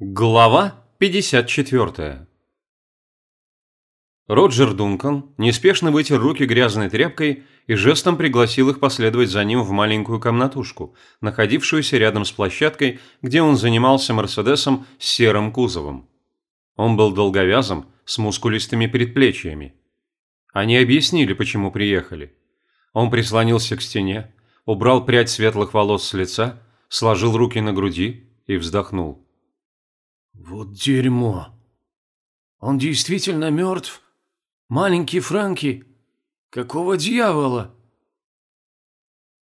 Глава 54 Роджер Дункан неспешно вытер руки грязной тряпкой и жестом пригласил их последовать за ним в маленькую комнатушку, находившуюся рядом с площадкой, где он занимался Мерседесом с серым кузовом. Он был долговязым, с мускулистыми предплечьями. Они объяснили, почему приехали. Он прислонился к стене, убрал прядь светлых волос с лица, сложил руки на груди и вздохнул. Вот дерьмо. Он действительно мертв? Маленький Франки? Какого дьявола?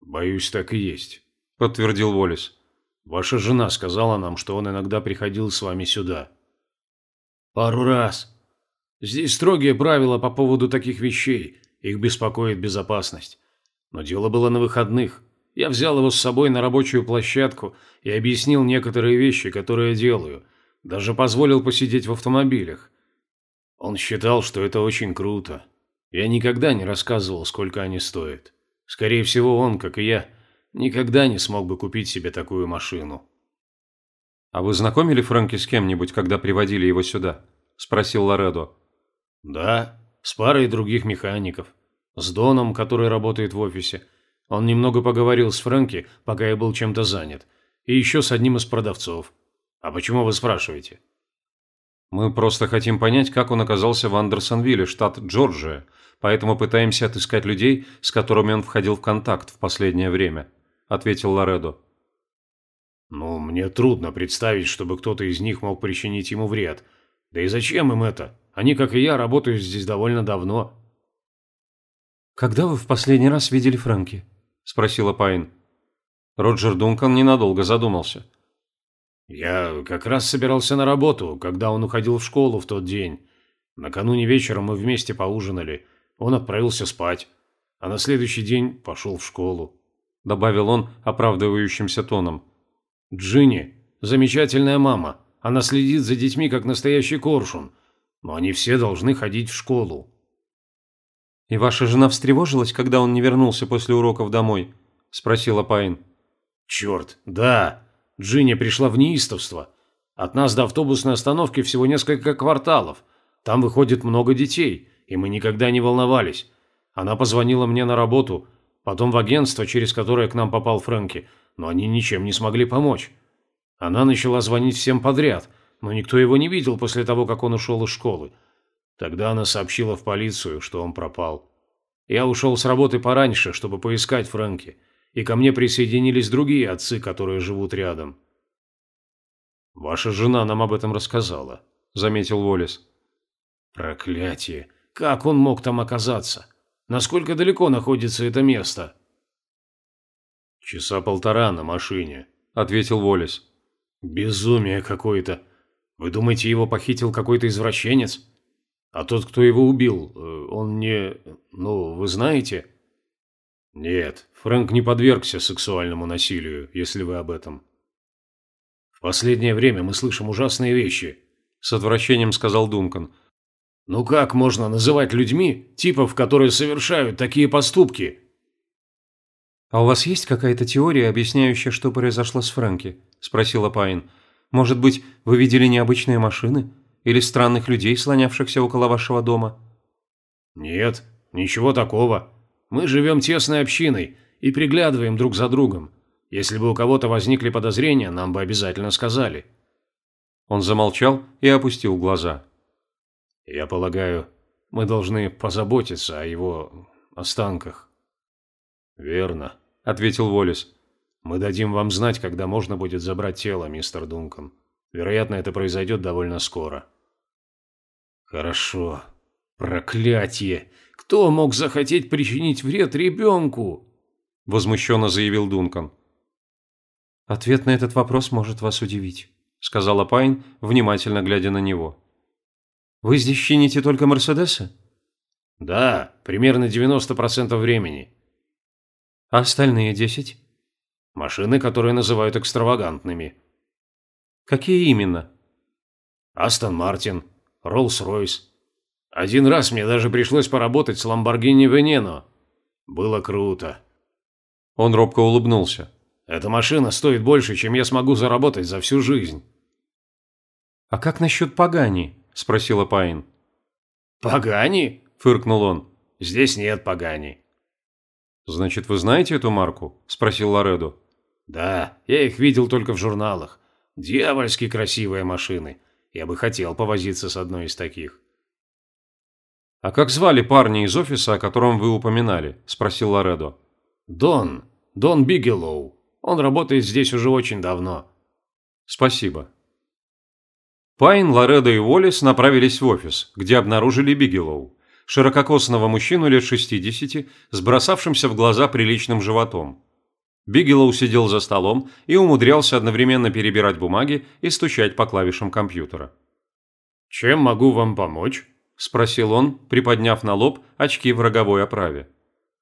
Боюсь, так и есть, подтвердил Волис. Ваша жена сказала нам, что он иногда приходил с вами сюда. Пару раз. Здесь строгие правила по поводу таких вещей. Их беспокоит безопасность. Но дело было на выходных. Я взял его с собой на рабочую площадку и объяснил некоторые вещи, которые делаю – даже позволил посидеть в автомобилях. Он считал, что это очень круто. Я никогда не рассказывал, сколько они стоят. Скорее всего, он, как и я, никогда не смог бы купить себе такую машину. «А вы знакомили Фрэнки с кем-нибудь, когда приводили его сюда?» – спросил Лоредо. «Да, с парой других механиков. С Доном, который работает в офисе. Он немного поговорил с Фрэнки, пока я был чем-то занят. И еще с одним из продавцов. А почему вы спрашиваете? Мы просто хотим понять, как он оказался в Андерсонвилле, штат Джорджия, поэтому пытаемся отыскать людей, с которыми он входил в контакт в последнее время, ответил Лоредо. Ну, мне трудно представить, чтобы кто-то из них мог причинить ему вред. Да и зачем им это? Они, как и я, работают здесь довольно давно. Когда вы в последний раз видели Фрэнки? спросила Пайн. Роджер Дункан ненадолго задумался. «Я как раз собирался на работу, когда он уходил в школу в тот день. Накануне вечером мы вместе поужинали. Он отправился спать, а на следующий день пошел в школу», – добавил он оправдывающимся тоном. «Джинни – замечательная мама. Она следит за детьми, как настоящий коршун. Но они все должны ходить в школу». «И ваша жена встревожилась, когда он не вернулся после уроков домой?» – спросила Пайн. «Черт, да!» Джинни пришла в неистовство. От нас до автобусной остановки всего несколько кварталов. Там выходит много детей, и мы никогда не волновались. Она позвонила мне на работу, потом в агентство, через которое к нам попал Фрэнки, но они ничем не смогли помочь. Она начала звонить всем подряд, но никто его не видел после того, как он ушел из школы. Тогда она сообщила в полицию, что он пропал. Я ушел с работы пораньше, чтобы поискать Фрэнки и ко мне присоединились другие отцы, которые живут рядом. «Ваша жена нам об этом рассказала», – заметил Уоллес. «Проклятие! Как он мог там оказаться? Насколько далеко находится это место?» «Часа полтора на машине», – ответил Уоллес. «Безумие какое-то. Вы думаете, его похитил какой-то извращенец? А тот, кто его убил, э, он не... Ну, вы знаете?» Нет, Фрэнк не подвергся сексуальному насилию, если вы об этом. В последнее время мы слышим ужасные вещи, с отвращением сказал Дункан. Ну как можно называть людьми типов, которые совершают такие поступки? А у вас есть какая-то теория, объясняющая, что произошло с Фрэнки? спросила Пайн. Может быть, вы видели необычные машины или странных людей, слонявшихся около вашего дома? Нет, ничего такого. Мы живем тесной общиной и приглядываем друг за другом. Если бы у кого-то возникли подозрения, нам бы обязательно сказали». Он замолчал и опустил глаза. «Я полагаю, мы должны позаботиться о его останках». «Верно», — ответил Волис. «Мы дадим вам знать, когда можно будет забрать тело, мистер Дункан. Вероятно, это произойдет довольно скоро». «Хорошо. Проклятие! Кто мог захотеть причинить вред ребенку?» – возмущенно заявил Дункан. «Ответ на этот вопрос может вас удивить», – сказала Пайн, внимательно глядя на него. «Вы здесь чините только Мерседесы?» «Да, примерно 90% времени». «А остальные 10?» «Машины, которые называют экстравагантными». «Какие именно?» «Астон Мартин, Роллс-Ройс, один раз мне даже пришлось поработать с Ламборгини Венено. Было круто. Он робко улыбнулся. Эта машина стоит больше, чем я смогу заработать за всю жизнь. «А как насчет Пагани?» – спросила Пайн. «Пагани?» – фыркнул он. «Здесь нет Пагани». «Значит, вы знаете эту марку?» – спросил Лоредо. «Да, я их видел только в журналах. Дьявольски красивые машины. Я бы хотел повозиться с одной из таких». «А как звали парня из офиса, о котором вы упоминали?» – спросил Лоредо. «Дон. Дон Бигелоу. Он работает здесь уже очень давно». «Спасибо». Пайн, Лоредо и Уоллес направились в офис, где обнаружили Бигелоу, ширококосного мужчину лет 60 с бросавшимся в глаза приличным животом. Бигелоу сидел за столом и умудрялся одновременно перебирать бумаги и стучать по клавишам компьютера. «Чем могу вам помочь?» – спросил он, приподняв на лоб очки в роговой оправе.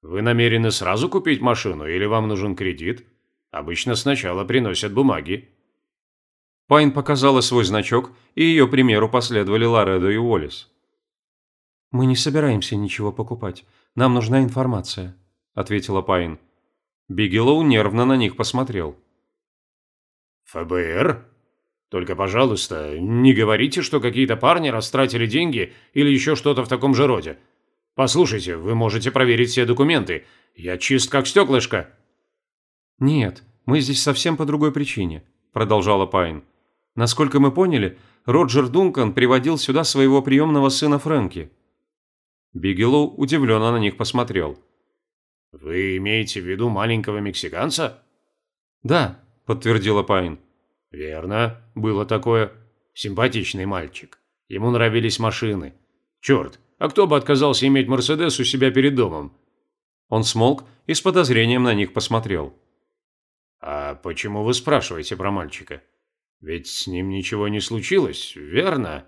«Вы намерены сразу купить машину или вам нужен кредит? Обычно сначала приносят бумаги». Пайн показала свой значок, и ее примеру последовали Лоредо и Уоллес. «Мы не собираемся ничего покупать. Нам нужна информация», – ответила Пайн. Бигелоу нервно на них посмотрел. «ФБР? Только, пожалуйста, не говорите, что какие-то парни растратили деньги или еще что-то в таком же роде. Послушайте, вы можете проверить все документы. Я чист как стеклышко». «Нет, мы здесь совсем по другой причине», – продолжала Пайн. Насколько мы поняли, Роджер Дункан приводил сюда своего приемного сына Фрэнки. Бигелоу удивленно на них посмотрел. «Вы имеете в виду маленького мексиканца?» «Да», – подтвердила Пайн. «Верно, было такое. Симпатичный мальчик. Ему нравились машины. Черт, а кто бы отказался иметь Мерседес у себя перед домом?» Он смолк и с подозрением на них посмотрел. «А почему вы спрашиваете про мальчика?» Ведь с ним ничего не случилось, верно?»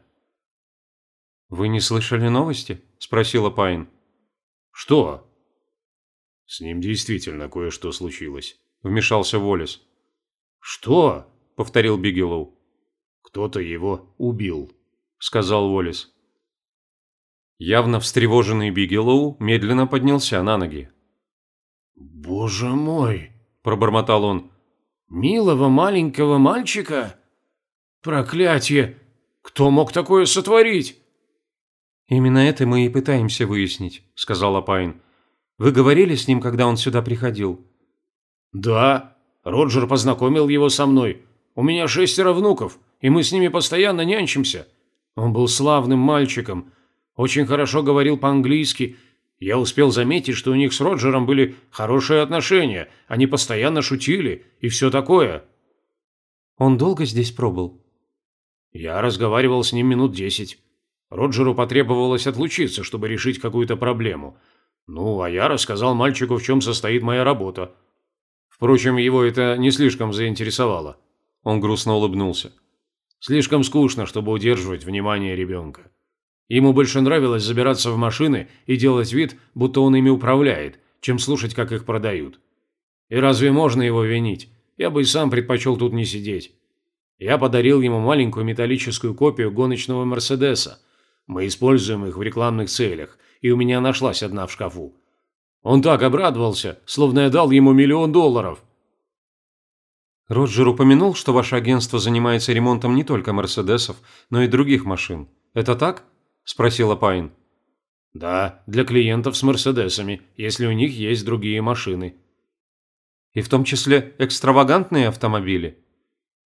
«Вы не слышали новости?» – спросила Пайн. «Что?» «С ним действительно кое-что случилось», – вмешался Уоллес. «Что?» – повторил Бигелоу. «Кто-то его убил», – сказал Уоллес. Явно встревоженный Бигелоу медленно поднялся на ноги. «Боже мой!» – пробормотал он. «Милого маленького мальчика?» «Проклятие! Кто мог такое сотворить?» «Именно это мы и пытаемся выяснить», – сказала Пайн. «Вы говорили с ним, когда он сюда приходил?» «Да. Роджер познакомил его со мной. У меня шестеро внуков, и мы с ними постоянно нянчимся. Он был славным мальчиком, очень хорошо говорил по-английски. Я успел заметить, что у них с Роджером были хорошие отношения, они постоянно шутили и все такое». «Он долго здесь пробыл?» Я разговаривал с ним минут десять. Роджеру потребовалось отлучиться, чтобы решить какую-то проблему. Ну, а я рассказал мальчику, в чем состоит моя работа. Впрочем, его это не слишком заинтересовало. Он грустно улыбнулся. Слишком скучно, чтобы удерживать внимание ребенка. Ему больше нравилось забираться в машины и делать вид, будто он ими управляет, чем слушать, как их продают. И разве можно его винить? Я бы и сам предпочел тут не сидеть. Я подарил ему маленькую металлическую копию гоночного Мерседеса. Мы используем их в рекламных целях, и у меня нашлась одна в шкафу. Он так обрадовался, словно я дал ему миллион долларов. Роджер упомянул, что ваше агентство занимается ремонтом не только Мерседесов, но и других машин. Это так? Спросила Пайн. Да, для клиентов с Мерседесами, если у них есть другие машины. И в том числе экстравагантные автомобили?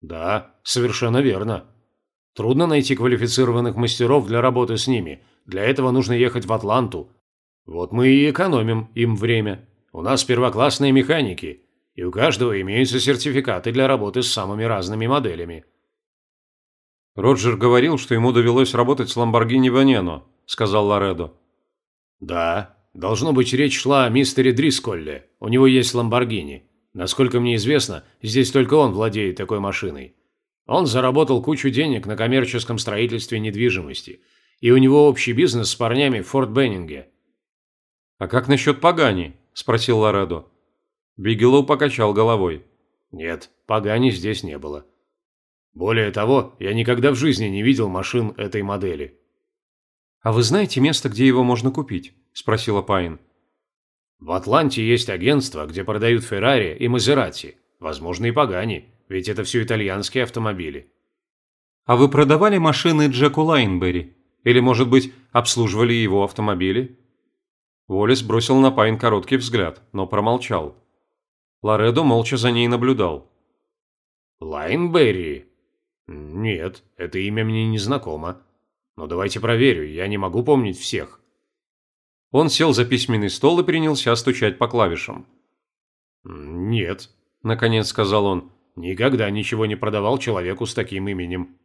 Да, совершенно верно. Трудно найти квалифицированных мастеров для работы с ними. Для этого нужно ехать в Атланту. Вот мы и экономим им время. У нас первоклассные механики, и у каждого имеются сертификаты для работы с самыми разными моделями. Роджер говорил, что ему довелось работать с Lamborghini Veneno, сказал Лоредо. Да, должно быть, речь шла о мистере Дрисколле. У него есть Lamborghini. Насколько мне известно, здесь только он владеет такой машиной. Он заработал кучу денег на коммерческом строительстве недвижимости, и у него общий бизнес с парнями в Форт Беннинге. «А как насчет Пагани?» – спросил Лоредо. Бигелоу покачал головой. «Нет, Пагани здесь не было. Более того, я никогда в жизни не видел машин этой модели». «А вы знаете место, где его можно купить?» – спросила Пайн. В Атланте есть агентство, где продают Феррари и Мазерати, возможно и Пагани, ведь это все итальянские автомобили. А вы продавали машины Джеку Лайнберри? Или, может быть, обслуживали его автомобили?» Уоллес бросил на Пайн короткий взгляд, но промолчал. Лоредо молча за ней наблюдал. «Лайнберри? Нет, это имя мне не знакомо. Но давайте проверю, я не могу помнить всех». Он сел за письменный стол и принялся стучать по клавишам. «Нет», – наконец сказал он, – «никогда ничего не продавал человеку с таким именем».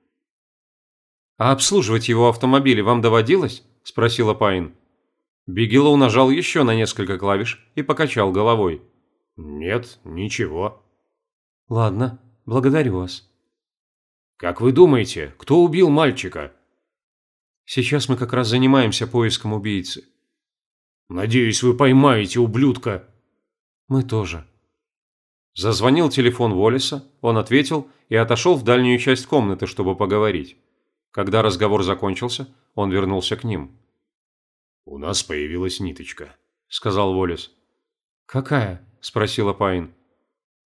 «А обслуживать его автомобили вам доводилось?» – спросила Пайн. Бигелоу нажал еще на несколько клавиш и покачал головой. «Нет, ничего». «Ладно, благодарю вас». «Как вы думаете, кто убил мальчика?» «Сейчас мы как раз занимаемся поиском убийцы». «Надеюсь, вы поймаете ублюдка». «Мы тоже». Зазвонил телефон Уоллеса, он ответил и отошел в дальнюю часть комнаты, чтобы поговорить. Когда разговор закончился, он вернулся к ним. «У нас появилась ниточка», – сказал Уоллес. «Какая?» – спросила Пайн.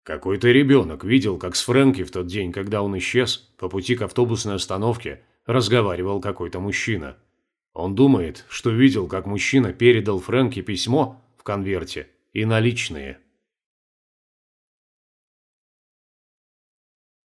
«Какой-то ребенок видел, как с Фрэнки в тот день, когда он исчез, по пути к автобусной остановке, разговаривал какой-то мужчина. Он думает, что видел, как мужчина передал Фрэнки письмо в конверте и наличные».